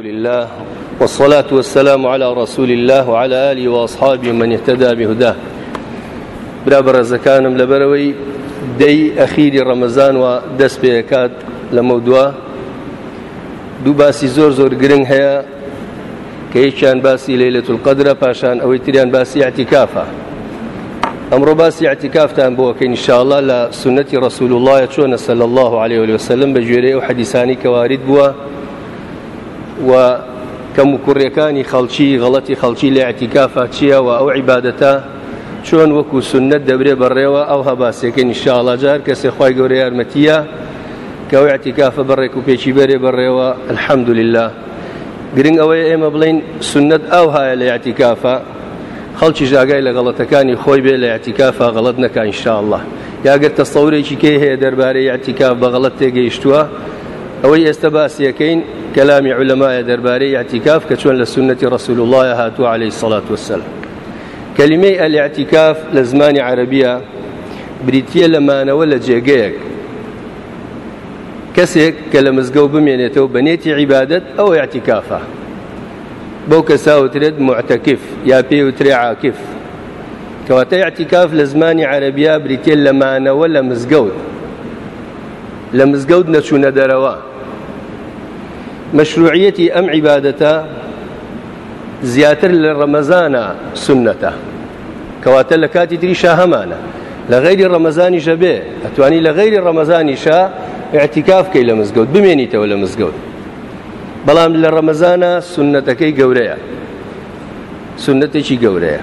لله والصلاة والسلام على رسول الله وعلى آله وأصحابه من اهتدى بهداه برا برزكانم لبروي دي أخير رمضان ودس بيكات لموضوع دو باسی زۆر زۆر گرنگ هەیە کە هیچیان باسی لەیلەت القدرە پاشان ئەوەی تریان باسی عتیکافە ئەمڕۆ باسی عتیکافتان بۆکەین انشاءله لە سنەتی ڕسول اللهە چۆنە سەل الله عليه وسلم بە گوێرەی و حەدیسانی کەوارید بووە و کەم و کوڕیەکانی خەڵکی غەڵەتی خەڵکی لە عتیکافە چییە و ئەو عیباەتە چۆن وەکو سنت دەبرێ بەڕێوە ئەو هەباسێکە نیشاڵاجار کەسێ خی گەورە یارمەتیە کەو عتیکافە بەڕێک و پێچی بەرێ بەڕێوە الحەمدولله گرنگ ئەوەی ئێمە بڵین سنت ئەو هاە لە عتیکافە خەڵکی ژاگای لە گەڵەتەکانی خۆی بێ لە عتیکافە غەڵەت نەکە ئینشاءله یاگەر تەسەورێکی کەی هەیە دەربارەی عتیکاف بە غەڵەت تێگەیشتووە ئەوەی ئێستا باسیەکەین کەلامی علەمایە دەربارەی یاعتیکاف کە چۆن لە سنەتی ڕسول اللهە هاتووە عليهەی سەڵات وسلم کەلیمەی ئەلیعتیکاف لە زمانی عەربیە بریتە لەمانەوە لە جێگەیەک کەسێک کە لە مزگە و بمێنێتەوە بەنێتی عیبادت ئەو یاعتیکافە بەو کەساوترێت معتەکف یا پێی وترێ عاکف کەواتە یاعتیکاف لە زمانی عەربیا بریتێ لەمانەوە لە مزگەوت لە مزگەوت نەچوونە دەرەوە مەشروعەتی ئەم عیبادەتە زیاتر لە ڕەمەزانە سنەتە کەواتە لە کاتی تریشا هەمانە لە غیری ڕەمەزانی شەبێ ئەتوانی لە غیری ڕەمەزانیشە اعتیکافکەی لە مزگەوت بمێنیتەوە لە مزگەوت بەڵام لە ڕەمەزانە سنەتەکەی گەورەیە سنەتێکی گەورەیە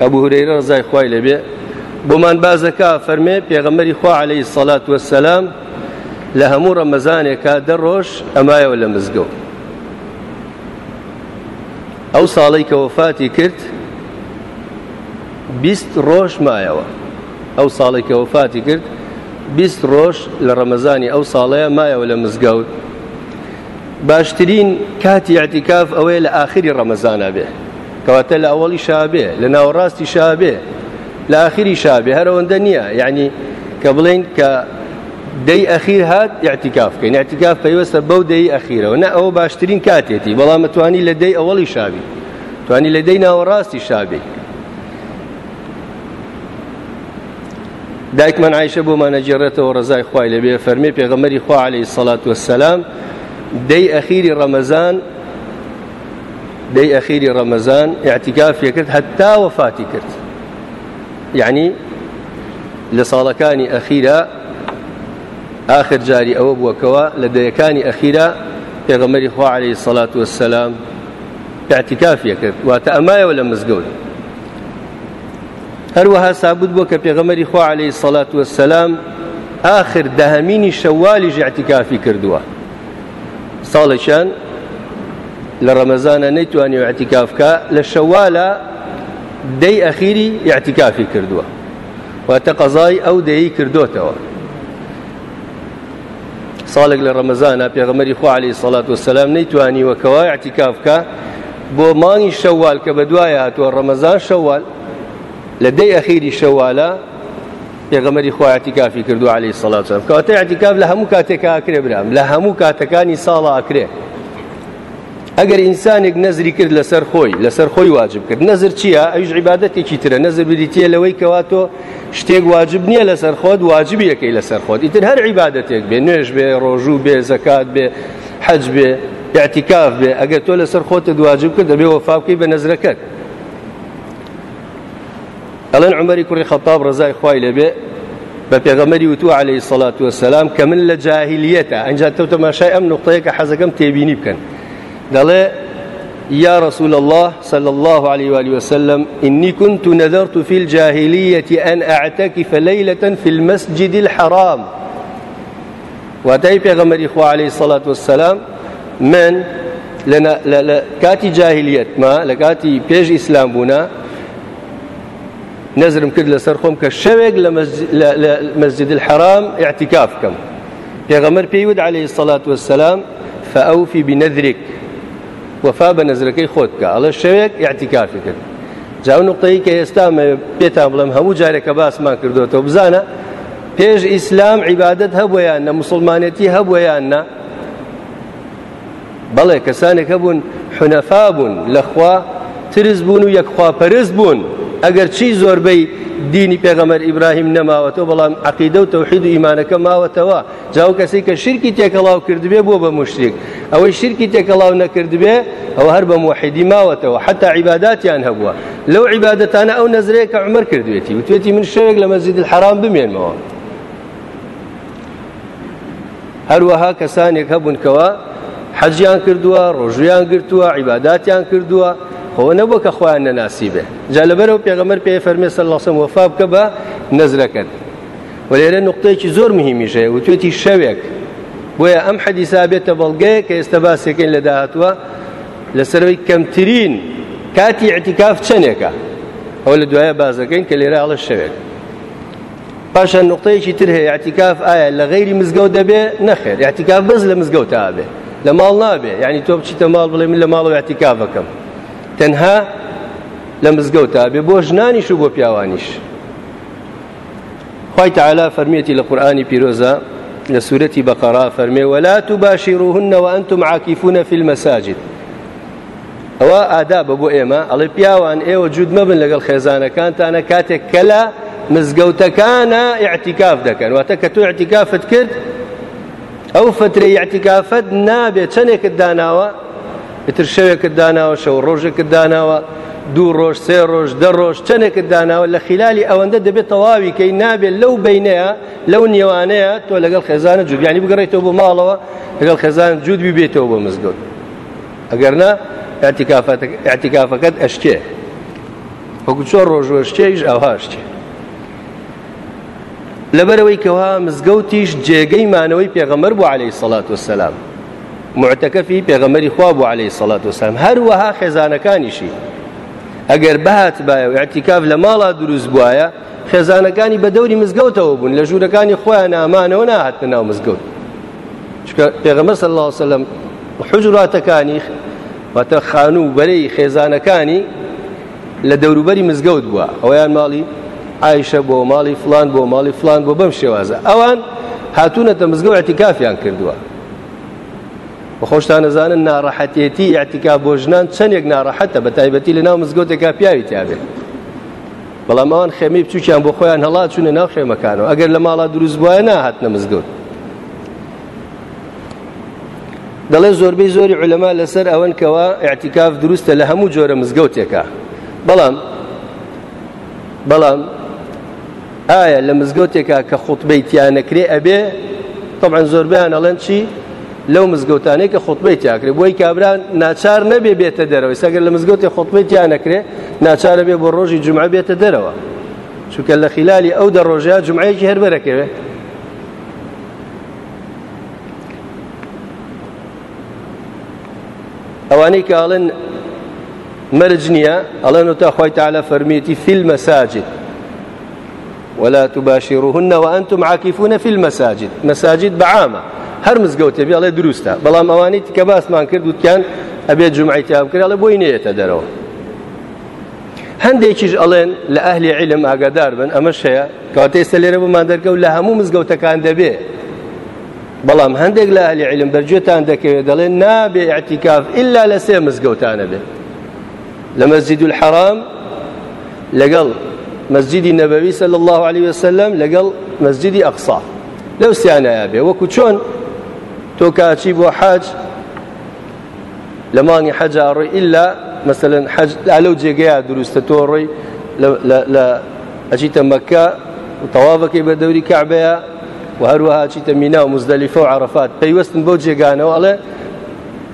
ئەبوو هورەیرە ڕزای خوای لەبێ بۆمان بازەکە فەرمێ پێغەمەری خوا عليهەی سەلات وەسەسلام لە هەموو ڕەمەزانێکا دە ڕۆژ ئەمایەوە لە مزگەوت ئەو ساڵی کە وەفاتی کرد بیست ڕۆژ مایەوە ئەو ساڵی کە وەفاتی کرد بیست ڕۆژ لە ڕەمەزانی ئەو ساڵەیە مایەوە لە مزگەوت باشترین کاتی عتیکاف ئەوەیە لە ئاخری ڕەمەزانە بێ کەواتە لە ئەوەڵی شابێ لە ناوەڕاستی شابێ لە ئاخری شابێ هەرەوەندە نییە یعنی کە بڵێن کە دەی ئەخیر هات یاعتیکافکەین یاعتیکاف پەیوەستە بەو دەی ئەخیرەوە نە ئەوە باشترین کاتێتی بەڵام توانی لە دەی ئەوەڵی شابی توانی لە دەی ناوەڕاستی شابی دایکمان عیشە بۆمانە جێڕێتەوە ڕزای خوای لەبێ فەرمی پێغەمەری خوا عليهەی سەڵات وەسەسلام دەی ئەخیری ڕەمەزان دەی ئەخیری ڕەمەزان یاعتیکافیە کرد هەتا وەفاتی کرد یعنی لە ساڵەکانی ئەخیرە آخر جاری ئەوە بووکەوە لە دەیەکانی ئەخیرا پێغەمەری خوا عليه سەڵات وەسەسلام اعتکافیە کرد واتە ئەمایەوە لە مزگەوت هەروەها سابوت بوو کە پێغەمەری خوا عليه سەڵات وەسەسلام آخر دەهمینی شەوالیش اعتکافی کردووە ساڵێکیان لە ڕەمەزانە نەیتوانی اعتکافکە لە شەوالە دەی ئەخیری اعتکافی کردووە واتە قەزای ئەو دەیی کردوتەوە ساڵێک لە ڕەمەزانە پێغەمەری خوعالی سەڵات وسلام نەیتوانی وەکەوای عتیکافکە بۆ مانگی شەوال کە بە دوایە هاتووە ڕەمەزان شەوال لە دەی ئەخیری شەوالە پێغەمەری خوایەتی کافی کردو عليهەی سەڵات کەواتەی عتیکاف لە هەموو کاتێکە ئاکرێ برام لە هەموو کاتەکانی ساڵە ئاکرێ ئەگەر ئینسانێک نەزری کرد لەسەر خۆی لەسەر خۆی واجب کرد نەزر چییە ئەوش عیباەتێکی ترە نەزر بریتە لەوەی کەواتۆ شتێک واجب نییە لەسەر خۆت واجبی یەکەی لەسەر خۆت ئیتر هەر عیباەتێک بێ نوێژ بێ ڕۆژوو بێ زەکات بێ حەج بێ یاعتیکاف بێ ئەگەر تۆ لەسەر خۆتە دواجب کرد دەبێ وەفاوکەی بە نەزرەکەت ئەڵەن عمەری کوڕی خەتاب ڕزای خوای لەبێ بە پێغەمەری وتو عليه سەڵات وەسەسلام کە من لە جاهلیەتە ئەنجاتەوتەماشای ئەم نقطەیە کە حەزەکەم تێبینی بکەن دەڵێ يا رسول الله صلى الله عليه وآله وسلم إني كنت نذرت في الجاهلية أن أعتكف ليلة في المسجد الحرام واتای پێغەمەری خوا عليه سەڵات وسلام من لە کاتی جاهلیەتما لە کاتی پێش ئیسلام بوونا نەزرم کرد لەسەر خۆم کە شەوێک لە مەسجد الحرام اعتکاف بکەم پێغەمەر پێیوت عليه سەڵات وسلام فأوفي بنذرك وەفا بە نەزرەکەی خۆت بکە ئەڵە شەوێک یاعتیکافی کرد جاو نقطەی کە ئێستا پێتان بڵم هەموو جارێکە باسمان کردوێتەوە بزانە پێش ئیسلام عیبادت هەبوویانە مسلمانەتی هەبوویانە بەڵێ کەسانێک هەبوون حنەفا بوون لەخوا ترز بوون و یەکخواپەرز بوون ئەگەر چی زۆربەی دینی پێغەمەر ئیبراهیم نەماوەتەوە بەڵام عقیدە و تەوحید و ئیمانەکە ماوەتەوە جاو کەسی کە شرکی تێکەڵاو کردبێ بۆ بە مشتێک ئەوەی شرکی تێکەڵاو نەکردبێ ئەوە هەر بە موحیدی ماوەتەوە حتا عیباداتیان هەبووە لەو عیبادەتانە ئەو نەزرەیە کە عمر کردوێتی وتێتی من شەوێک لە مەزید الحرام بمێنمەوە هەروەها کەسانێک هەبوونکەوە حەجیان کردووە ڕۆژویان گرتووە عیباداتیان کردووە خۆ نەبوو کە خۆیان نەناسی بێ جا لەبەرەوە پێغەمەر پێ فەرمێ سەر لەسم وەفا بکە بە نەزرەکەت و لێرە نقطەیەکی زۆر مهمیشەیە و توێتی شەوێک بۆیە ئەم حەدیسا بێتە بەڵگەیە کە ئێستا باسێکین لە داهاتوە لەسەرەوەی کەمترین کاتی عتیکاف چەندێکە ئەو لە دوایە بازەکەین کە لێرە ئاڵە شەوێک پاشە نقطەیەکی تر هەیە عتیکاف ئایا لە غەیری مزگەوت دەبێ نەخێر عتیکاف بەز لە مزگەوت تا بێ لە ماڵ نابێ یعنی تۆ بچیتە ماڵ بڵێ من لە ماڵەوە عتیکاف بەکەم تەنها لە مزگەوتە بێ بۆ ژنانیش و بۆ پیاوانیش خی تعالا فەرمیەتی لە قورآانی پیرۆزە لە سوورەتی بەقەرا فەرمێ وەلا تو باشی ڕوهنەوە ئەنتم عاکیفونە فیلمەساجد ئەوە ئادابە بۆ ئێمە ئەڵێ پیاوان ئێوە جود مەبن لەگەڵ خێزانەکانتانە کاتێک کە لە مزگەوتەکانە ئیعتیکاف دەکەن واتە کە تو ئیعتیکافت کرد ئەو فترە یاعتیکافت نابێت چندێکت داناوە ئتر شەوێکت داناوە شەو ڕۆژێکت داناوە دوو ڕۆژ سێ ڕۆژ دە ڕۆژ چەندێکت داناوە لە خلالی ئەوەندە دەبێت تەواوی کەی نابێت لەو بینەیە لەو نێوانەیە تۆ لەگەڵ خێزانە جوودیانی بگەڕێتەوە بۆ ماڵەوە لەگەڵ خێزان جوود ببێتەوە بۆ مزگەوت ئەگەرنا ئاعتیکافەکەت ئەشتێ وەکو چۆ ڕۆژۆشتێش ئەوهاشتێ لەبەرەوەی کەوا مزگەوتیش جێگەی مانەوەی پێغەمەر بوو عليهەی سەڵات وسلام معتەکەفی پێغەمەری خوا بوو عليهەی سەڵات وسلام هەروەها خێزانەکانیشی ئەگەر بەهات باە و ئەتیکاف لە ماڵا دروست بواە خێزانەکانی بە دەوری مزگەوتەوە بوون لە ژوورەکانی خۆیان ئامانەوە ناهاتە ناو مزگەوت چکە پێغەمە سەل الله وسلم حجراتەکانی واتە خان و بەرەی خێزانەکانی لە دەوروبەری مزگەوت بووە ئەویان ماڵی ئایشە بۆ ماڵی فلان بۆ ماڵی فلان بۆ بەم شێوازە ئەوان هاتوونەتە مزگەوت ئەتیکافیان کردووە بە خۆشتان نەزانن ناڕەحەتێتی یاعتیکا بۆژنان چەندێک ناڕەحەتە بە تایبەتی لە ناو مزگەوتێکا پیاوی تابێت بەڵام ئەوان خێمی بچووکیان بۆ خۆیان هەڵات چوونە ناو خێمەکانەوە ئەگەر لە ماڵا دروست بواە ناهات نە مزگەوت دەڵێ زۆربەی زۆری علەما لەسەر ئەوەن کەەوە ئاعتیکاف دروستە لە هەموو جۆرە مزگەوتێکە بەڵام بەڵام ئایا لە مزگەوتێکە کە خوتبەی تیانەکرێ ئەبێ طبعا زۆربیان ئەڵێن چی لەو مزگەوتانەی کە خۆتبەی تیاکرێ بۆی کابرا ناچار نەبێ بێتە دەرەوەی سەگەر لە مزگەوتی خۆتبەی تیانەکرێ ناچارە بێ بۆ ڕۆژی جمعە بێتە دەرەوە چونکە لە خلالی ئەو دە ڕۆژەیە جمعەیەکی هەربەرەکەوێ ئەوانەی کە ئاڵن مەرج نییە ئەڵەن و تاخوای تاالە فەرمیەتی فیل مەساجد ولا تباشروهن وأنتم عاكفون في المساجد مساجد بعامة هەر مزگەوتێ بێڵێ دروستە بەڵام ئەوانی کە باسمان کرد وتیان ئەبێت جمعیتیاب کرێڵە بۆی نێتە دەرەوە هەندێکیش ئەڵێن لە ئەهلی عیلم ئاگادار بن ئەمەش هەیە کاتێستا لێرە بمان دەرکەوت لە هەموو مزگەوتەکان دەبێ بەڵام هەندێک لە ئەهلی عیلم بەرجێتان دەکەوێت دەڵێن نابێ ئەتیکاف ئللا لە سێ مزگەوتانە بێت لە مەزید الحرام لەگەڵ مەزیدی نەبەوی سەل الله عليه وسلم لەگەڵ مەزیدی ئەقسا لەو سیانە بێ وەکو چۆن تۆ کاچی بۆ حەج لە مانگی حەجا ڕێ ئللا مەسەن لەو جێگەیە دروستە تۆ ڕێی لە ئەچیتە مەکە و تەواوەکەی بە دەوری کابەیە و هەروەها چیتە مینا و مزدەلیفە و عرفات پەیوەستن بۆ جێگانەوە ئەڵێ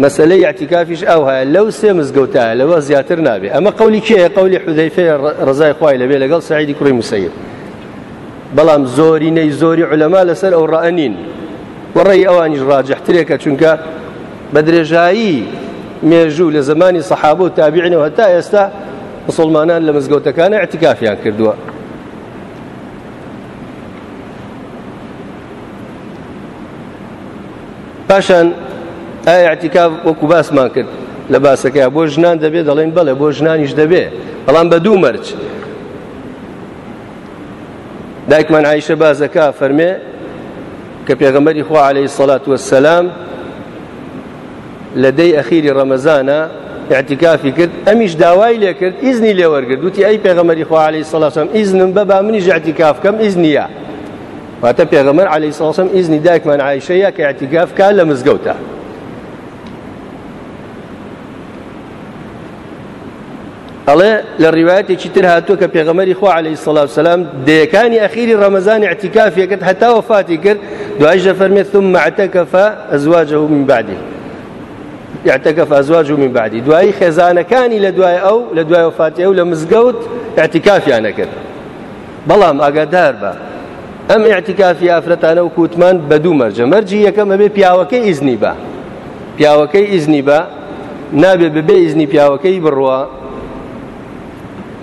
مەسلەی یاعتیکافیش ئەو هەیە لەو سێ مزگەوتایە لەوە زیاتر نابێ ئەمە قولی کێ قولی حودەیفێ ڕزای خی لەبێ لەگەڵ سعیدی کوڕی موسەیب بەڵام زۆرینەی زۆری علەما لەسەر ئەو ڕەنین وەڕێی ئەوانیش ڕاجحترێکە چونکە بە درێژایی مێژوو لە زمانی سەحاب و تابیعینەوە هەتا ئێستا مسلمانان لە مزگەوتەکانە ئەتیکافیان کردووە پاشان ئایا ئەتیکاف وەکو باسمان کرد لە باسەکە بۆ ژنان دەبێت دەڵێن بەڵێ بۆ ژنانیش دەبێ بەڵام بە دوو مەرج دایکمان عیشە بازەکە فەرمێ کە پێغەمەری خوا عليه سەلات وسلام لە دەی ئەخیری ڕەمەزانە اعتکافی کرد ئەمیش داوای لێ کرد ئیزنی لێ وەرگرت وتی ئەی پێغەمەری خوا عليه سەڵاتم ئیزنم بە با منیش اعتکاف کەم ئیزنیە واتە پێغەمەر عليه سەڵاتم ئیزنی دایکمان عیشەیە کە اعتکاف کا لە مزگەوتە ئەڵێ لە ڕیواەتێکی تر هاتووە کە پێغەمەری خوا عليه سلااو سلام دەیەکانی ئەخیری ڕەمەزانی اعتیکافیەکەت هەتا وفاتی کرد دوایش دە فەرمێت ثم معتەکەفا ئەزواجه من بعدی يعتكف ئەزواج و من بعدی دوایی خێزانەکانی لە دوای ئەو لە دوای وفاتی ئەو لە مزگەوت اعتیکافیانە کرد بەڵام ئاگادار بە ئەم اعتیکافی ئافرەتانە و کووتمان بە دوو مەرجە مەرجی یەکەم ئەبێ پیاوەکەی ئیزنی بە پیاوەکەی ئیزنی بە نابێت ببێ ئیزنی پیاوەکەی بڕوە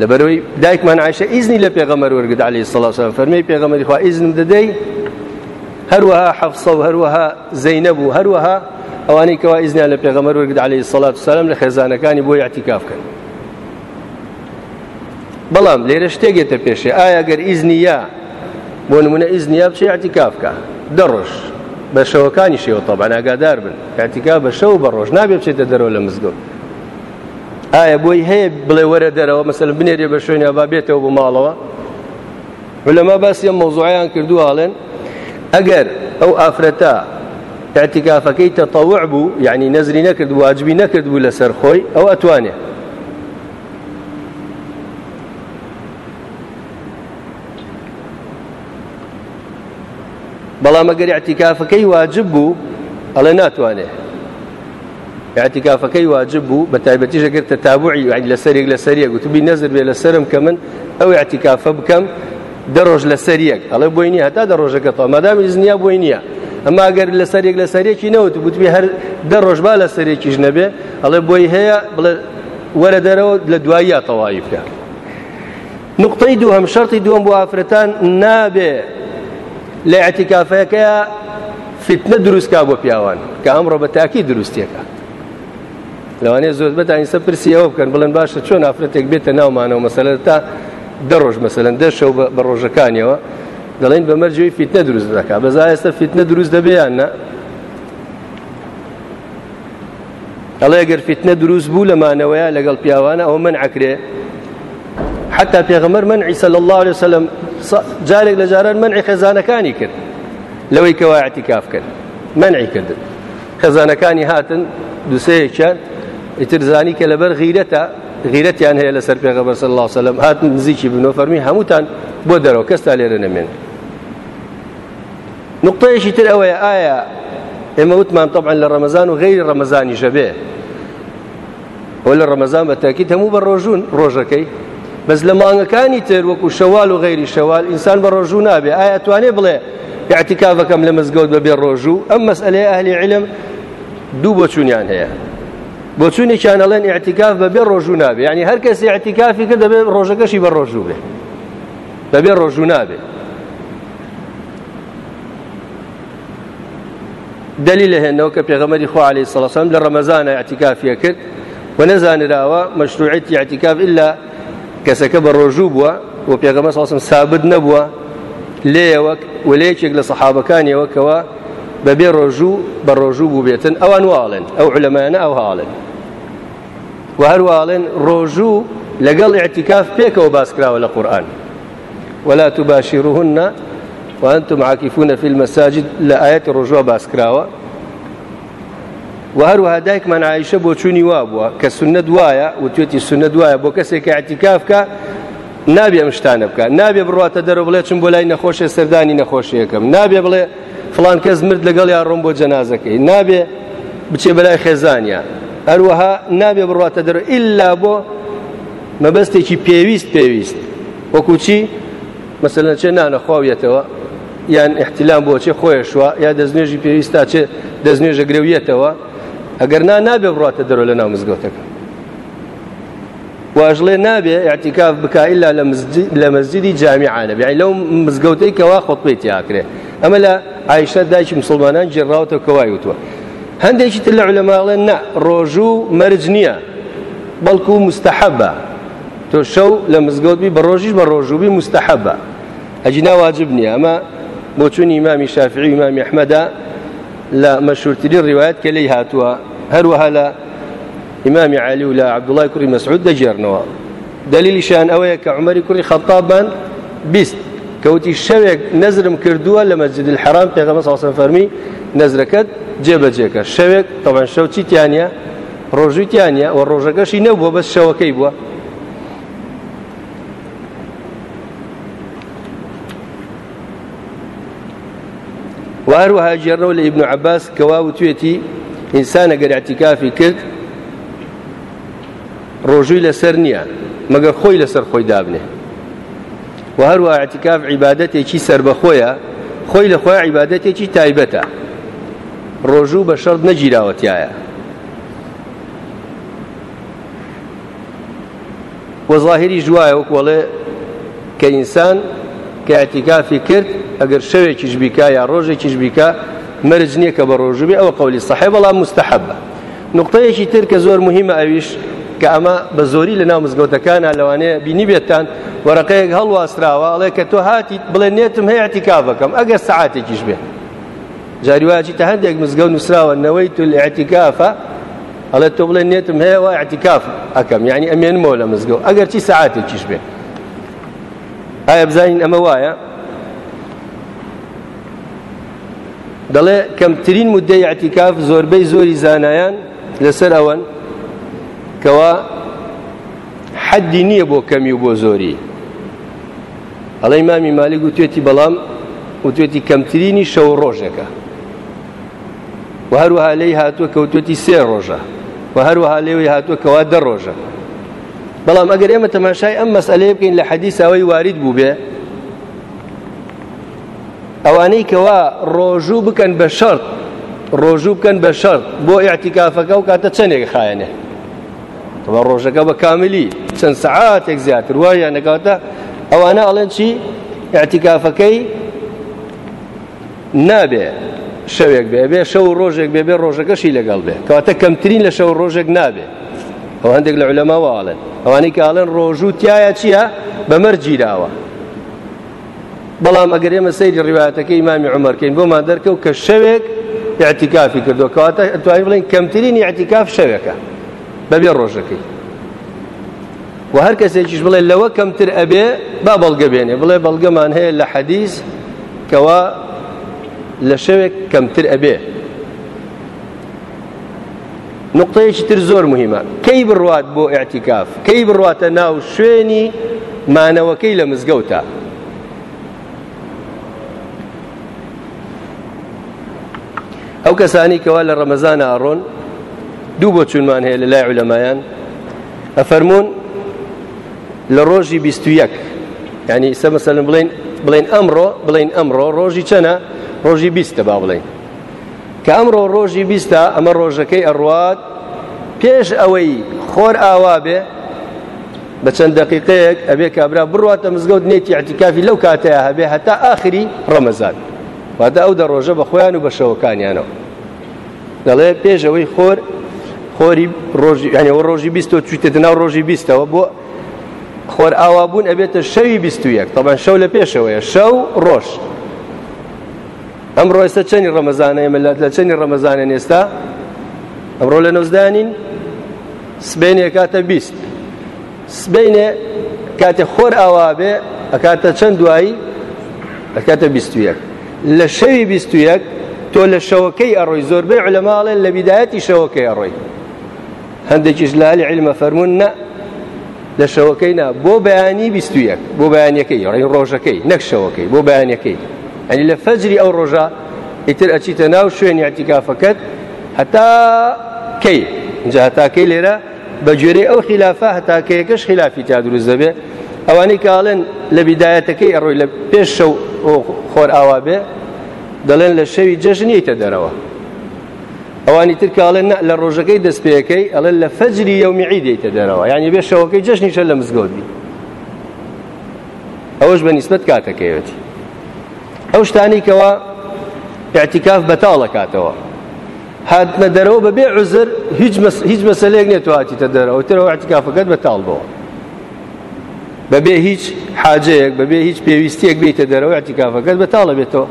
لەبەرەوەی دایکمان عیشە ئیزنی لە پێغەمەر وەرگدا علی سەڵاسان فەرمی پێغەمەری خوا ئیزنم دەدەی هەروەها حەفسە و هەروەها زەینەب و هەروەها ئەوانەی کەوا ئیزنیان لە پێغەمەر وەرگدا علی سەڵات سالم لە خێزانەکانی بۆی عتیکافکەن بەڵام لێرە شتێکێتە پێشێ ئایا گەر ئیزنیە بۆ نمونە ئیزنیە بچێ عتیکافکە دەڕۆژ بە شەوەکانی شێوە تەبعەن ئاگادار بن کاتیکا بە شەو بە ڕۆژ نابێ بچێتە دەرەوە لە مزگەوت ئایا بۆی هەیە بڵێ وەرە دەرەوە مەسلم بنێرێ بە شوێنە با بێتەوە بۆ ماڵەوە لەما باسی ئەم مۆزوعیان کردوواڵێن ئەگەر ئەو ئافرەتە تعتیکافەکەی تەتەوع بوو یعنی نەزری نەکرد واجبی نەکرد بوو لەسەر خۆی ئەو ئەتوانێت بەڵام ئەگەری اعتیکافەکەی واجب بوو ئەڵێ ناتوانێت عتیکافەکەی واجب بوو بە تایبەتی ژەگەر تەتابوعی عید لە سەرێک لە سەریە گوتبی نەزر بێ لە سرم کە من ئەو عتیکافە بکەم دە ڕۆژ لە سەریەک ئەڵێ بۆی نیە هەتا دە ڕۆژەکە تۆ مادامی زنیا بۆی نییە ئەما ئەگەر لە سەرێک لە سەرێکی نەوت گوتبی هەر دە ڕۆژبا لە سەرێکیش نەبێ ئەڵێ بۆی هەیە بڵێ وەرە دەرەوە لە دواییە تەواوی بکە نقطەی دووەم شەرتی دووەم بۆ ئافرەتان نابێ لە عتیکافەکەە فتنە دروستکە بۆ پیاوان کە ئەمڕۆ بە تاکی دروستیەکە لەوانەیە زۆر بەدانیسە پرسی ئەوە بکەن بڵێن باشە چۆن ئافرەتێک بێتە ناومانەوە مەسەلە تا دە ڕۆژ مەسەلەن دەشەو بە ڕۆژەکانیەوە دەڵێن بەمەرجەوەی فیتنە دروست دەکا بەزا ئێستا فیتنە دروست دەبیان نە ئەڵێ گەر فیتنە دروست بوو لەمانەوەیە لەگەڵ پیاوانە ئەو من عکرێ حتا پێغەمەر من عیسە لە الله لەسەلم جارێک لە جاران منعی خێزانەکانی کرد لەوەی کەواعتی کافکرد منعی کردن خەزانەکانی هاتن دوسەیەکیان ئیتر زانی کە لەبەر غیرەتە غیرەتیان هەیە لەسەر پێغەمبەر صلی الله علیه و سلم هاتن نزیکی بنۆ فەرمی هەمووتان بۆ دەرەوە کەس تا لێرە نەمێن نقطەیەشی تر ئەوەیە ئایا ئێمە وتمان طبعا لە ڕەمەزان و غیری ڕەمەزانی شەبێ بۆ لە ڕەمەزان بە تاکیت هەموو بە ڕۆژون ڕۆژەکەی بەس لە مانگەکانی تر وەکو شەوال و غیری شەوال ئینسان بە ڕۆژوو نابێ ئایا توانێ بڵێ اعتکاوەکەم لە مزگەوت بەبێ ڕۆژوو ئەم مەسئلەیە ئەهلی علم دوو بۆچوونیان هەیە بۆ چوونێکیان ئەڵێن ئاعتیکاف بەبێ ڕۆژوو نابێ ینی هەر کەسی ئاعتیکافی کرد دەبێت ڕۆژەکەشی بە ڕۆژوو بێ بەبێ ڕۆژوو نابێ دەلی لەهێنەوە کە پێغەمەری خوا عليه سەڵسەم لە ڕەمەزانە ئاعتیکافیە کرد و نەزانراوە مەشروعەتی ئاعتیکاف ئللا کەسەکە بە ڕۆژوو بووە و پێغەمە سەڵسم سابت نەبووە لێوەک ولەیەکێک لە سەحابەکانیەوەکەوە بەبێ ڕۆژوو بە ڕۆژوو بوو بێتن ئەوان واڵێن ئەو علەمانە ئەو هاڵێن و هەروواڵێن ڕۆژوو لەگەڵ اعتیکاف پێکەوە باسکراوە لە قورآن ولا تباشروهن وأنتم عاكفون في المساجد لە ئاەتی ڕۆژوە باسکراوە و هەروەها دایکمان عیشە بۆ چوونی وا بووە کە سنە دوایە و توێتی سنە دوایە بۆ کەسێک کە ئەتیکافکە نابێ مشتانە بکە نابێ بڕاتە دەرە بڵێ چم بۆ لای نەخۆشە سەردانی نەخۆشیەکەم نابێ بڵێ فلان کەس مرد لەگەڵ یا ڕۆم بۆ جەنازەکەی نابێ بچێ بەلای خێزانیا هەروەها نابێ بڕاتە دەرو ئللا بۆ مەبەستێکی پێویست پێویست وەکوچی مەسەلەن چێ نانەخواویەتەوە یان احتیلام بۆ چێ خۆیشوە یا دەستنێژی پێویستا چێ دەستنێژە گرێویەتەوە ئەگەر نا نابێ بڕاتە دەرۆ لە ناو مزگەوتەکە واژڵێ نابێ ئاعتیکاف بکائلا لە مەزجدی جامیعانە بیان لەو مزگەوتەی کەوا خۆتبێتی یاکرێ ئەمە لە عیشە دایکی مسلمانان جێڕاوتە کەوای وتوە هەندێکی تر لە علەماڵێن نە ڕۆژوو مەرج نییە بەڵکو مستحەبە تۆ شەو لە مزگەوتبی بە ڕۆژیش بە ڕۆژوبی مستحەبە ئەجینا واجب نییە ئەمە بۆ چوون ئیمامی شافعی ئیمامی ئەحمەدا لە مەشورتری ڕیواەت کە لەی هاتووە هەروەها لە ئیمامی عالی و لە عبدوڵای کوڕی مەسعود دەجێرنەوە دلیلیشان ئەوەیە کە عمەری کوڕی خەتابان بیست کەوتی شەوێک نەزرم کردووە لە مەجد الحرام پێغەمە ساسم فەرمی نەزرەکەت جێبەجێکە شەوێک تەوان شەو چیتیانە ڕۆژویتیانە و ڕۆژەکەشی نەبووە بەس شەوەکەی بووە وهروها جێڕەوە لە ئیبن عباس کەوا وتوێتی ئینسانە گەرعتیکافی کرد ڕۆژووی لەسەر نییە مەگەر خۆی لەسەر خۆی دابنێ و هەروە عتیکاف عیباەتێکی سربەخۆیە خۆی لە خۆی عیباەتێکی تایبەتە ڕۆژوو بە شەرد نەگیراوەتیایە وەظاهری جوایە وەکوەڵێ کە ئینسان کە ئەتیکافی کرد ئەگەر شەوێکیش بیکا یا ڕۆژێکیش بیکا مەرج نییە کە بە ڕۆژوبی ئەوە قولی سەحی بەڵام مستحبە نقطەیەکی تر کە زۆر مهمە ئەویش کە ئەمە بە زۆری لە ناو مزگەوتەکانە لەوانەیە بینی بێتان وەرەقەیەک هەڵواستراوە ئەڵێ کە تۆ هاتی بڵێ نێتم هەیە ئەتیکا بەکەم ئەگەر سعاتێکیش بێت جاریواجی تا هەندێک مزگەوت نووسراوە نەوەی تو عتیکافە ئەڵێ تۆ بڵێ نێتم هەیە وای عتیکاف ئەەکەم ینی ئەمێنمەوە لە مزگەوت ئەگەر چی سعاتێکیش بێ ئایا بزانین ئەمە وایە دەڵێ کەمترین مدەی عتیکاف زۆربەی زۆری زانایان لەسەر ئەوەن کەوا حەدی نییە بۆ کەمی و بۆ زۆری ئەڵەی مامی مالی گوتێتی بەڵام وتێتی کەمترینی شەو ڕۆژێکە و هەروەها لەی هاتووە کەوتوەتی سێ ڕۆژە و هەروەها لێوی هاتووە کەوا دە ڕۆژە بەڵام ئەگەر ئێمە تەماشای ئەم مەسئلەیە بکەین لە حەدیساوەی وارد بوو بێ ئەوانەی کەوا ڕۆژوو بکەن بە شەرت ڕۆژوو بکەن بە شەرت بۆ ئیعتیکافەکە و کاتە چەندێک خایەنێ بە ڕۆژەکە بە کاملی چەند سعاتێک زیاتر وایە نەکاتە ئەوانە ئەڵێن چی ئیعتیکافەکەی نابێ شەوێک بێ بێ شەو ڕۆژێک بێ بێ ڕۆژەکەشی لەگەڵ بێ کەواتە کەمترین لە شەو ڕۆژێک نابێ ئەو هەندێک لە علەماواڵن ئەوانەی کە ئاڵن ڕۆژووتایە چییە بەمەەر گیراوە بەڵام ئەگەر ئێمە سەیری ڕیواەتەکەی مامی عمەرکەین بۆمان دەرکەوت کە شەوێک یاعتیکافی کردو کەواتە ئەتوانی بڵین کەمترین یاعتیکاف شەوێکە بەبێ ڕۆژەکەی و هەر کەسێکیش بڵێ لەوە کەمتر ئەبێ با بەڵگە بێنێ بڵێ بەڵگەمان هەیە لە حەدیز کەوا لە شەوێک کەمتر ئەبێ نقطەیەکی تر زۆر مهمە کەی بڕوات بۆ ئاعتیکاف کەی بڕواتە ناو شوێنی مانەوەکەی لە مزگەوتە ئەو کەسانی کەوا لە ڕەمەزانە ئاڕۆن دوو بۆ چونمان هەیە لە لای علەمایان ئەفەرمونون لە ڕۆژی 21 ینی سە مەسەلم بڵین بڵین ئەمڕۆ بڵین ئەمڕۆ ڕۆژی چەنە ڕۆژی بیستە با بڵێ کە ئەمڕۆ ڕۆژی بیستە ئەمە ڕۆژەکەی ئەڕوات پێش ئەوەی خۆر ئاوا بێ بە چەند دقیقەیەک ئەبێ کابرا بڕاتە مزگەوت نێتی عتیکافی لەو کاتەیە هەبێ هەتا ئاخری ڕەمەزان وادا ئەو دە ڕۆژە بە خۆیان و بە شەوەکانیانەوە دەڵێ پێشەوەی خۆر خۆری ڕۆژی ینیەوە ڕۆژی بیستەوە چوتێتە ناو ڕۆژی بیستەوە بۆ خۆر ئاوا بوون ئەبێتە شەوی بیست و یەک تەبان شەو لە پێشەوەیە شەو ڕۆژ ئەمڕۆ ئێستا چەنی ڕەمەزانەیە ملات لە چەنی ڕەمەزانێن ئێستا ئەمڕۆ لە نەوزدانین سبێنێ کاتە بیست سبینێ کاتێ خۆر ئاوابێ ئەکاتە چەند دوایی ئەکاتە بیستویەک لە شەوی بیستویەک تۆ لە شەوەکەی ئەڕۆی زۆربەی علەماڵێن لە بیدایەتی شەوەکەی ئەڕۆی هەندێکیش لالی علمە فەرمونون نە لە شەوەکەی نا بۆ بەیانی بیستویەک بۆ بەیانەکەی ڕێی ڕۆژەکەی نەک شەوەکەی بۆ بەیانەکەی ئەنی لە فەجری ئەو ڕۆژە ئیتر ئەچیتە ناو شوێنی عتیکافەکەت هەتا کەی اینجا هەتاکەی لێرە بەگوێرەی ئەو خلافە هەتاکەیەکەش خلافی تا دروست دەبێت ئەوانەی کاڵێن لە بیدایەتەکەی ئەڕۆی لە پێش شەو خۆر ئاوا بێ دەڵێن لە شەوی جەژنیتە دەرەوە ئەوانی تر کاڵێن لە ڕۆژەکەی دەستپێەکەی ئەڵێن لە فەجری یومیعی دیتە دەرەوە یعنی بێ شەوەکەی جەژنیشە لە مزگەوتی ئەوەش بە نیسبەت کاتەکەوێتی ئەو شتانی کەەوە اعتیکاف بەتاڵەکاتەوە هاتمە دەرەوە بەبێ عزر هیچ مەسلێک نێت هاتیتە دەرەوە ترەوە اعتیکافەکەت بەتاڵ بەوە بەبێ هیچ حاجەیەک بەبێ هیچ پێویستیەک بیتە دەرەوە اعتیکافەکەت بەتاڵە بێتەوە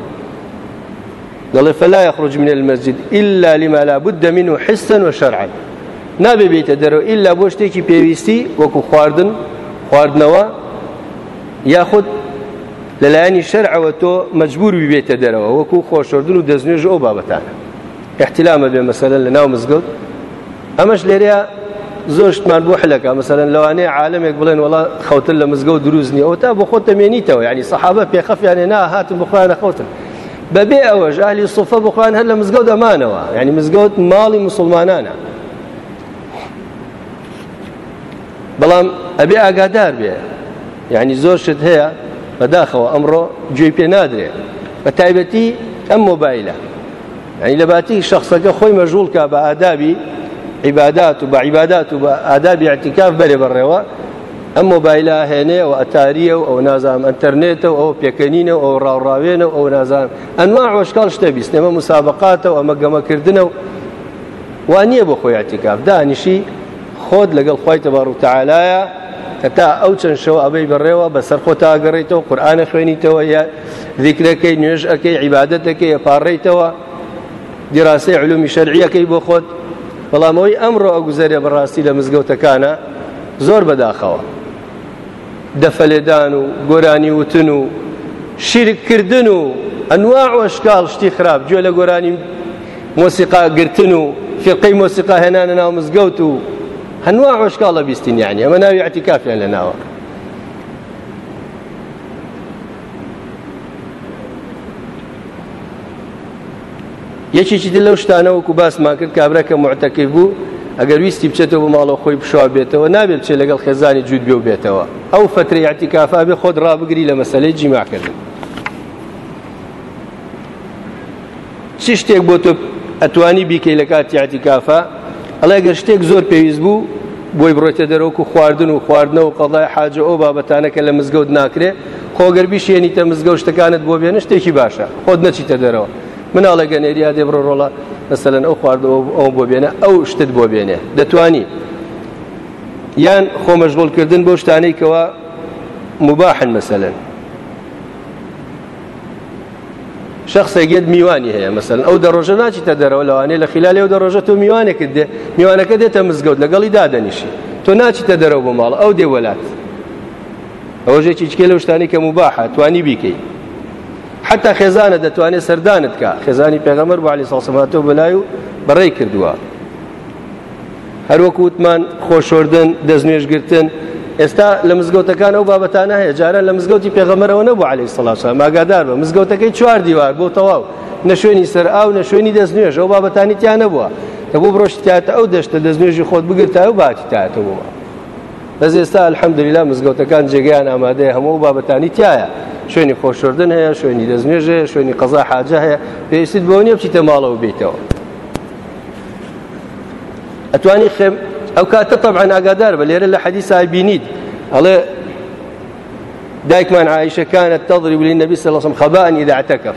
دەڵێ فلا يخرج من المسجد إلا لما لا بد منه حسا وشرعا نابێ بێتە دەرەوە إلا بۆ شتێکی پێویستی وەکو خواردن خواردنەوە یاخود لەلایەنی شەرعەوە تۆ مەجبور ببێتە دەرەوە وەکو خۆشردن و دەستنوێژ ئەو بابەتانە احتیلامە بێ مەسەرەن لە ناو مزگەوت ئەمەش لێرەیە زۆشتمان بۆ حلەکە مەسەرەن لەوانەیە عالمێک بڵێن وڵا خەوتن لە مزگەوت دروست نیە ئەوە تا بۆ خۆت دەمێنیتەوە ینی سەحابە پێخەفیانێ نا هاتن بخوایانە خەوتن بەبێ ئەوەش علی سوفە بخوایان هەر لە مزگەوت ئەمانەوە ینی مزگەوت ماڵی مسلمانانە بەڵام ئەبێ ئاگادار بێ یعنی زۆرشت هەیە بەداخەوە ئەمڕۆ گوێی پێ نادرێت بە تایبەتی ئەم مۆبایلە ئەنی لە باتی شخصەکە خۆی مەژوولکە بە ئادابی عیبادات و بە عیبادات و بە ئادابی عتیکاف بەرێ بڕێەوە ئەم مۆبایلە هێنێ و ئەتاریە و ئەو نازام ئەتەرنێتە و ئەو پێکەنینە و ئەو ڕاوڕاوێنە و ئەو نازان ئەنما ڕۆشکال شتە بیست ئێمە مسابقاتە و ئەمە گەمەکردنە و وان نییە بۆ خۆی عتیکاف دانیشی خۆت لەگەڵ خی تەبار و تەعاالایە کە تا ئەو چەند شەوە ئەبەی بڕێەوە بەسەر خۆ تاگەڕێتەوە قورآانە خوێنیتەوە یە ذیکرەکەی نوێژ ئەەکەی عیباەتەکەی پاڕێیتەوە دیراسی علومی شەرعیەکەی بۆ خۆت بەڵامەوەی ئەمڕۆ ئەگوزارێ بەڕاستی لە مزگەوتەکانە زۆر بەداخەوە دەفەلێدان و گۆرانی وتن و شیرکردن و ئەنوا عۆشکال شتی خراپ گوێ لە گۆرانی مۆسیقا گرتن و فقەی مۆسیقا هێنانە ناو مزگەوت و هەنووە عۆشکاڵە بیستین یعنی ئەمە ناوی عتیکافیان لە ناوە یەکێکی دی لەو شتانە وەکو باسمان کرد کابرا کە معتەکەی بوو ئەگەر ویستی بچێتەوە بۆ ماڵەوە خۆی بشوا بێتەوە نابێت بچێت لەگەڵ خێزانی جوود بێ و بێتەوە ئەو فترە یاعتیکافا بێ خۆت ڕابگری لە مەسلەی جیماکردن چی شتێک بۆ تۆ ئەتوانی بیکەی لە کاتی عتیکافا ئەڵێ گەر شتێک زۆر پێویست بوو بۆی بڕۆیتە دەرەوەکو خواردن و خواردنەوە قەڵای حاجە ئەو بابەتانەکە لە مزگەوت ناکرێ خۆگەربی شێنیتە مزگەوت شتەکانت بۆ بێنە شتێکی باشە خۆت نەچیتە دەرەوە مناڵە گەنێریا دێبڕۆ ڕۆڵە مەسەلەن ئەو خواردەوە ئەو بۆ بێنە ئەو شتت بۆ بێنێ دەتانی یان خۆمەژغڵکردن بۆ شتانەی کەەوە مباحن مەسەلەن شخصێک گێت میوانی هەیە مەسن ئەو دەڕۆژە ناچیتە دەرەوە لەوانەیە لە خلال ئەو دەڕۆژە تۆ میوانێکت دێ میوانەکە دێتە مزگەوت لەگەڵی دادەنیشی تۆ ناچیتە دەرەوە بۆ ماڵ ئەو دێ وەلات ئەوژێکی چکێ لە شتانی کە مباحە توانی بیکەیت حتا خێزانە دەتوانێت سەردانت کە خێزانی پێغەمەر بۆ علی ساسەماتۆ بەلای و بەڕێی کردووە هەروەک وتمان خۆشۆردن دەستنوێژگرتن ئێستا لە مزگەوتەکان ئەو بابەتانە هەیە جاران لە مزگەوتی پێغەمەرەوە نەبوو عليهەی سەلاشە ماگادار بە مزگەوتەکەی چوار دیوار بۆ تەواو نە شوێنی سەر ئاو نە شوێنی دەست نوێژ ئەو بابەتانی تیان نەبووە دەبوو بڕۆشتیاتە ئەو دەشتە دەستنوێژی خۆت بگرتە ئەو باتیتاتە بووە بەز ئێستا الحەمدلیلا مزگەوتەکان جێگەیان ئامادەەیە هەموو بابەتانی تایە شوێنی خۆشردن هەیە شوێنی دەستنوێژەیە شوێنی قەزا حاجە هەیە پێویستیت بۆ نیە بچیتە ماڵەوە بیتەوە ئەتوانی ئەو کاتە طبعا ئاگادار بە لێرە لە حەدیسا بینیت ئەڵێ دايكمان عائشة كانت تضرب للنبي صلى الله عليه وسلم خباء إذا اعتكف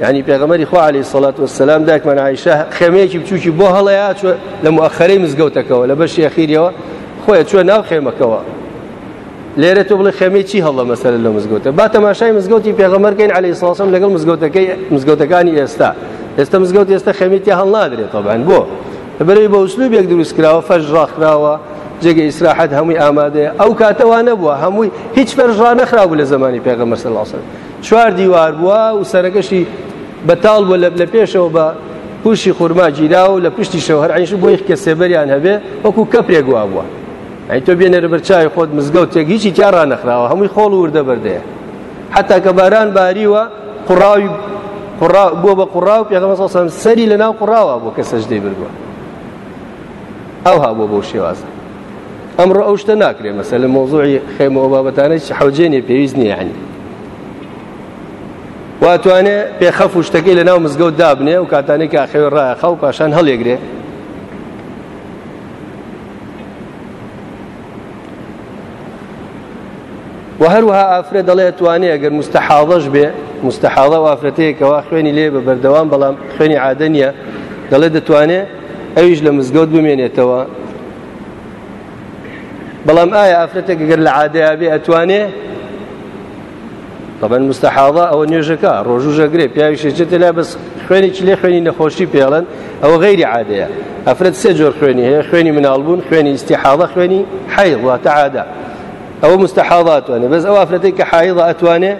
يعني بيغمري خو عليه الصلاة والسلام دايكمان عائشة خيميكي بتشوكي بوها الله يا شو لمؤخري مزقوتكوا لبشي أخير يوا خويا شو ناو خيمكوا لێرە تۆ بڵێ خەمێکی هەڵە مەسەر لە مزگەوتە با تەماشای مزگەوتی پێغەمەرکەین علی ساسم لەگەڵ مزگەوتەکەی مزگەوتەکانی ئێستا ئێستا مزگەوت ئێستا خەمیتی هەڵ نادرێت تەبان بۆ بەرەوی بە وسلوبێک دروستکراوە فەش ڕاخراوە جێگە ئیسراحەت هەمووی ئامادەیە ئەو کاتەوان نەبووە هەمووی هیچ فەرژڕ نەخرابوو لە زمانی پێغەمەر سەلاسن چوار دیوار بووە و سەرەکەشی بەتاڵ بووە لە پێشەوە بە پوشی خورما گیرا و لە پشتی شەوهر عیش بۆ یخ کە سێبەریان هەبێ وەکو کەپێک وا بووە ئەی تۆ بێنەرە بەرچوی خۆت مزگەوت تێک هیچی تیاڕ نەخراوە هەمووی خۆڵ وردە بەردەیە حتا کە باران باریوە قڕاوی بۆ بە قوڕاو پێغەمە سەری لەناو قوڕاوە بۆ کە سەجدەی بردووە هاو هاو بۆ شێواز ئەمڕۆ ئەو شتە ناکرێت مەسە لە مۆزوعی خێمەوە بابەتانەی حوجێنی پێویست نییە عنی واتوانێ پێخەف و شتەکەی لە ناو مزگەوت دابنێ و کاتانێک ئاخێوە ڕایە خەو پاشان هەڵێگرێ و هەروها ئافرێ دەڵێ توانێ ئەگەر مستەحاڵەش بێ مستەحاڵە وافرەتەیەکەوە خوێنی لێ بە بەردەوام بەڵام خوێنی عادە نیە دەڵێ دەتوانێت ئەویش لە مزگەوت بمێنێتەوە بەڵام ئایا ئافرەتێک گەر لە عادەیابێ ئەتوانێ طبعا مستحاضە ئەوە نوێژەکە ڕۆژوژەگرێ پیاویشێچێتە لا بەس خوێنی لێ خوێنی نەخۆشی پێڵەن ئەوە غیری عادەیە ئەفرەت سێ جۆر خوێنی هەیە خوێنی مناڵبوون خوێنی استیحاڵە خوێنی حیض واتە عادە ئەوە مستحاضە ئەتوانێ بەس ئەو ئافرەتێک کە حیضە ئەتوانێ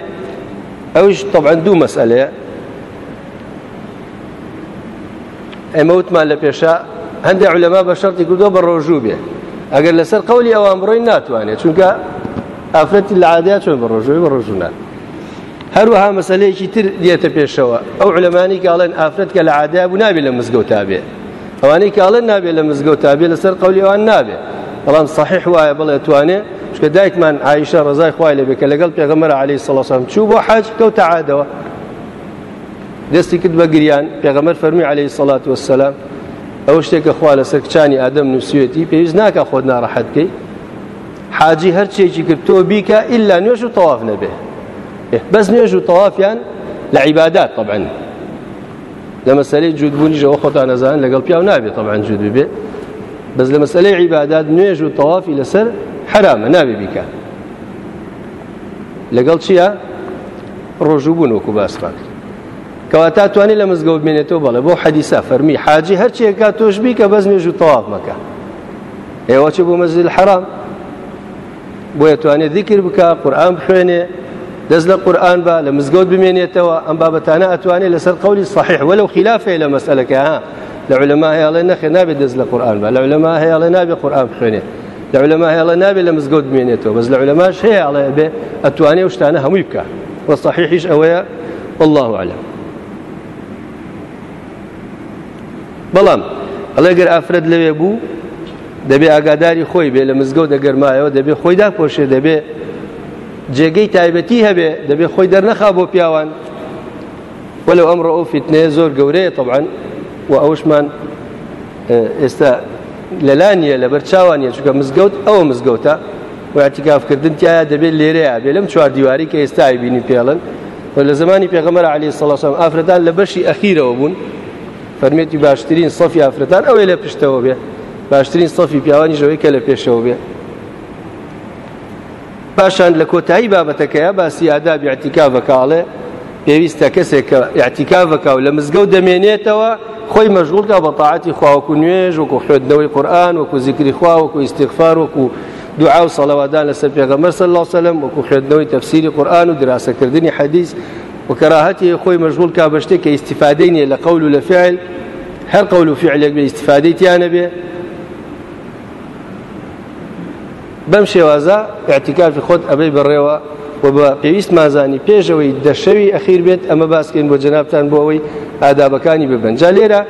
ئەوش طبعا دوو مەسئلەیە ئەمە وتمان لە پێشە هەندێک علەما بە شەرتی گردۆ بە ڕۆژوو بێ ئەگەر لەسەر قولی ئەوان بڕۆی ناتوانێت چونکە ئافرەتی لە عادیا چۆن بە ڕۆژوی بە ڕۆژوونا هەروەها مەسلەیەکی تر دێتە پێشەوە ئەو علەمانی کاڵێن ئافرەت کە لە عادیا بوو نابێت لە مزگەوتا بێ ئەوانەی کاڵێن نابێت لە مزگەوتا بێ لەسەر قولی ئەوان نابێت بەڵام صحیح وایە بڵێ توانێ چکە دایکمان عیشە ڕزای خوای لەبێ کە لەگەڵ پێغەمەر علی سەڵسان چوو بۆ حاج کەوتە عادەوە دەستی کرد بە گریان پێغەمەر فەرمی عليهەی سەڵات وسلام ئەوە شتێکە خوا لە سەرچانی ئادەم نووسێتی پێویست ناکە خۆت ناڕەحەت بکەی حاجی هەرچێکی کرد تۆ بیکە ئللا نوێژ و تەواف نەبێ بەس نوێژ و تەوافیان لە عیبادات طبعا لە مەسلەی جودبوونیشەوە خۆتان نەزان لەگەڵ پیا و نابێت طبعا جود ببێ بەس لە مەسلەی عیبادات نوێژ و تەوافی لەسەر حرامە نابێ بیکە لەگەڵ چییە ڕۆژوبوون وەکو باسخات کەوا تا توانی لە مزگەوت بێنێتەوە بەڵێ بۆ حەدیسا فەرمی حاجی هەرچیەکە تۆشببی کە بەس نوێژ و تەواف مەکە ئێوە چ بۆ مەزیل حرام بۆیە توانێت دیکر بکە قورآان بخوێنێ دەست لە قورآان بە لە مزگەوت بمێنێتەوە ئەم بابەتانە ئەتوانێت لەسەر قولی صحیح وەلو خلافێ لە مەسلەکە ها لە علەما هەیەڵێ نەخێ نابێت دەست لە قورآان بە لە علەما هەیەڵێ نابێ قورآان بخوێنێ لە علەما هەیەڵە نابێت لە مزگەوت بمێنێتەوە بەس لە علەماش هەیە ئەڵێ بێ ئەتوانێ شتانە هەمووی بکە وە صحیحیش ئەوەیە والله علم بەڵام ئەڵێ گەر ئافرەت لەوێ بوو دەبێ ئاگاداری خۆی بێ لە مزگەوت دەگەرمایەوە دەبێ خۆی داپۆشێ دەبێ جێگەی تایبەتی هەبێ دەبێ خۆی دەرنەخا بۆ پیاوان وەلو ئەمڕۆ ئەو فیتنەیە زۆر گەورەیە طبعاً و ئەوشمان ئێستا لەلانیە لە بەرچاوانە چکە مزگەوت ئەوە مزگەوتە واتیکافکردن تایە دەبێت لێرەیە بێ لەم چواردیواری کە ئێستا بینی پێڵن لە زمانی پێغەمەر علی سەڵسەم ئافرەدان لە بەشی ئەخیرەوە بوون فەرمێتی باشترین سەفی ئافرەتان ئەوەی لە پشتەوە بێ باشترین سەفی پیاوانی ژەوەی کە لە پێشەوە بێ پاشان لە کۆتایی بابەتەکەیە باسی ئادا بیعتیکاڤکاڵێ پێویستە کەسێک کە یاعتیکاڤکا و لە مزگە و دەمێنێتەوە خۆی مەژغولکە بە تاعاتی خواوەکو نوێژ وەکو خوێندنەوەی قورآن وەکو زیکری خوا وەکو ئیسیغفار وەکو دوعا و سەڵەوادان لەسەر پێغەمەر سەل الله سەلم وەکو خوێندنەوەی تەفسیری قورآن و دراسەکردنی حەدیث وكراهته خوي مشغول كا بشتك استفادين لقول ولا فعل هل قول وفعل يقبل استفادتي انا به بمشي وازا اعتكاف خود ابي بالريوه وبە پێویست مازانی پێشەوەی دەشەوی ئەخیر بێت ئەمە باسکەین بۆ جنابان بۆ ئەوەی ئادابەکانی ببنجا لێرە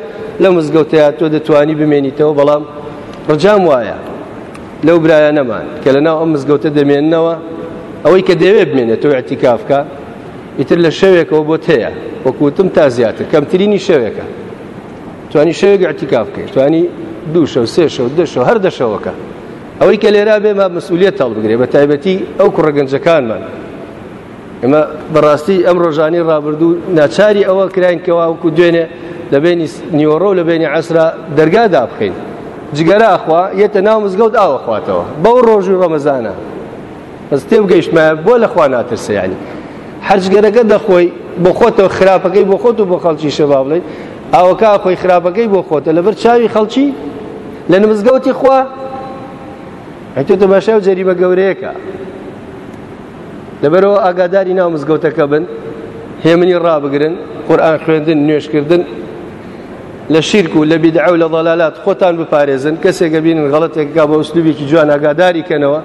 لە مزگەوتەیە تۆ دەتوانی بمێنیتەوە بەڵام ڕجام وایە لەو برایە نەمان کە لەناو ئەم مزگەوتە دەمێننەوە ئەوەی کە دەوێت بمێنێت تۆ اعتیکافکە ئیتر لە شەوێکەوە بۆ تەیە وەکوتم تا زیاتر کەمترینی شەوێکە توانی شەوێک ئەتیکا بکەیت توانی دوو شە سێ شە دەشەوە هەر دەشەوەکە ئەوەی کە لێرا بێ ما مەسئولیت تاڵ بگرێ بە تایبەتی ئەو کوڕگەنجەکانمان ئێمە بەڕاستی ئەم ڕۆژانی ڕابردوو ناچاری ئەوە کراین کەواوەکو دوێنێ لە بینی نیوەڕۆ لە بینی عسرا دەرگادا بخین جگەراخوا یەتە ناو مزگەوت ئاوەخواتەوە بەو ڕۆژی ڕەمەزانە بەس تێم گەیشتمە بۆ لەخوا ناترسەیانی حرجگەرەکە دەخۆی بۆ خۆتەوە خراپەکەی بۆ خۆت و بۆ خەڵکی شەوا بڵێ ئەوەکە خۆی خراپەکەی بۆ خۆتە لەبەر چاوی خەڵکی لە نمزگەوتی خوا ئەتێتە باشای و جەریبە گەورەیەەکە لەبەرەوە ئاگاداری ناو مزگەوتەکە بن هێمنی ڕابگرن قورآان خوێندن نوێشکردن لە شیرک و لە بیدعە و لە دەڵالات خۆتان بپارێزن کەسێکە بینن غەڵەتێکگا بە ئوسلوبێکی جوان ئاگاداری کەنەوە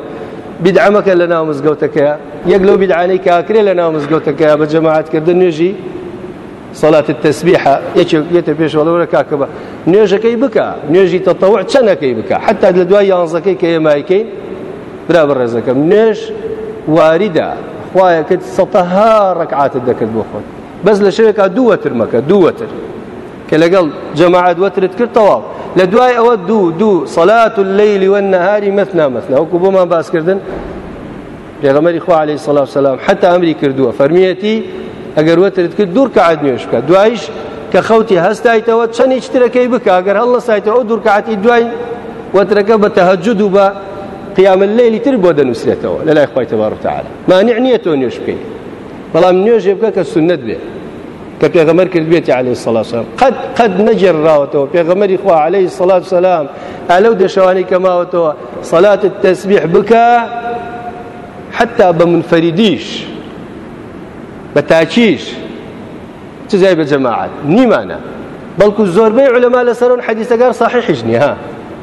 بدعمەکە لە ناو مزگەوتەکەە یەک لەو بدعانەی کاکرێ لە ناو مزگەوتەکەە بە جەماعاتکردن نوێژی سەڵات تەسبیحە یەکێتە پێشوەڵەوەرە کاکە بە نوێژەکەی بکە نوێژی تەتەوە چەندەکەی بکە حتا لە دوای یانزەکەی کە ئێمایکەین برا بەڕێزەکەم نوێژ واریدا خوایە کرد سەتەها ڕکعاتت دەکرد بۆ خۆت بەس لە شوێکا دووەتر مەکە دووەتر کە لەگەڵ جەماعات وەترت کرد تەواو لە دوای ئەوە دوو دوو سەلات و لەیلی وە نەهاری مەتنا مەتنا وەکو بۆمان باسکردن پێغەمەری خوا عليه سەلا سەسلام حتا ئەمری کردووە فەرمیەتی ئەگەر وەترت کرد دوور کەعات نوێش بکە دوایش کە خەوتی هەستایتەوە چەندی چترەکەی بکە ئەگەر هەڵە سایتەوە ئەو دوورکەعاتی دوای وەترەکە بە تەهەجد و بە قیامە لەیلی تر بۆ دەنووسێتەوە لە لای خخوای تەبارڕتەعاال مانیعنیە تۆ نوێش بکەین بەڵام نوێژێ بکە کە سنت بێت کە پێغەمەر کرد بێتی عليه سلاسم قەت قەت نەجێڕراوەتەوە پێغەمەری خوا عليه سلات سلام ئەلەو دەشەوانی کەماوەتەوە سەلاتت تەسبیح بکە حتا بە منفەریدیش بە تاچیش چ زای بە جەماعات نیمانە بەڵکو زۆربەی علەما لەسەرون حەدیثەگەر صحیحیش نیە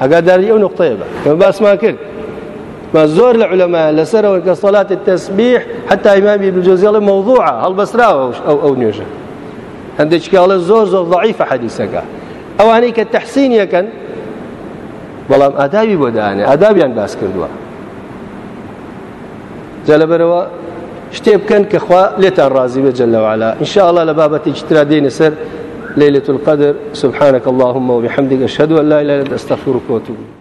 ئەگاداری ئەو نقطەیە بە کە باسمان کرد ما زۆر لە علەما لەسەرەوە کە سەڵاتی تەسبیح حتا ئیمامی بجۆزیڵی مەوضوعە هەڵبەسراوە ئەو ئەو نوێژە هەندێک کاڵە زۆر زۆر ضعیفە حەدیسەکە ئەوانەی کە تەحسینیەکەن بەڵام ئادابی بۆ دانێ ئادابیان باس کردووە جە لەبەرەوە شتێ بکەن کە خوا لێتان ڕازی بە جەلەوەعالا ئینشاءڵە لە بابەتی چترا دێنە سەر ليلة القدر سبحانك اللهم وبحمدك أشهد أن لا إله إلا أنت أستغفرك وأتوب إليك